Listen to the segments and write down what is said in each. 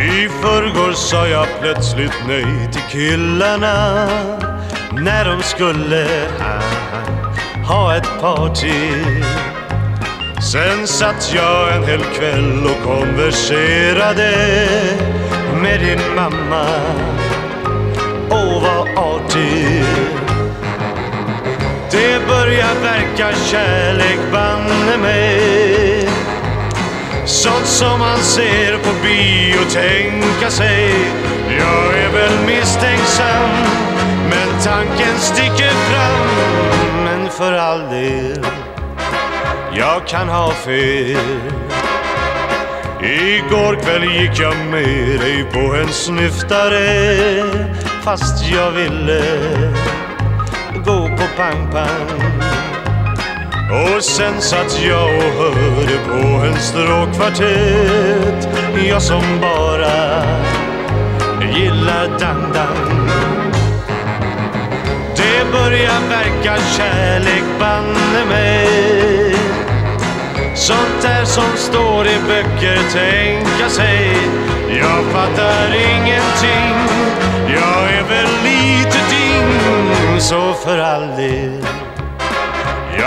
I förrgår sa jag plötsligt nej till killarna när de skulle ha ett party. Sen satt jag en hel kväll och konverserade med din mamma. Åh, vad artig. Det börjar verka kärlek banne mig som man ser på bio tänka sig. Jag är väl misstänksam Men tanken sticker fram. Men för all del Jag kan ha fel. Igår kväll gick jag med dig på en snyftare Fast jag ville gå på pang-pang och sen satt jag och hörde på en stråkkvartett. Jag som bara gillar dang-dang Det börjar verka kärlek banne mig. Sånt där som står i böcker tänka sig. Jag fattar ingenting. Jag är väl lite ding Så för all del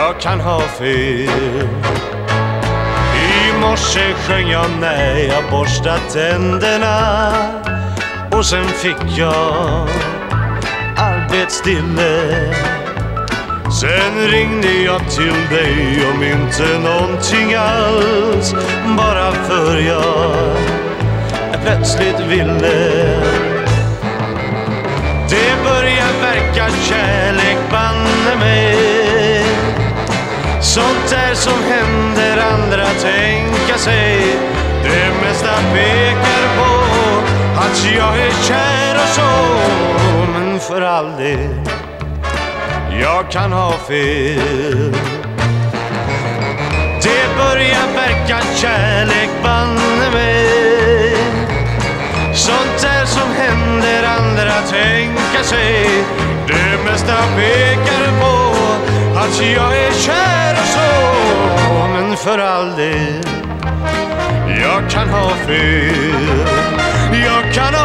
jag kan ha fel. I morse sjöng jag när jag borstat tänderna. Och sen fick jag arbetsstille. Sen ringde jag till dig om inte någonting alls. Bara för jag plötsligt ville Sånt där som händer andra tänka sig. Det mesta pekar på att jag är kär och så Men för all del, jag kan ha fel. Det börjar verka kärlek banne mig. Sånt där som händer andra tänka sig. Det mesta pekar på att jag är kär för all del. Jag kan ha fel. Jag kan ha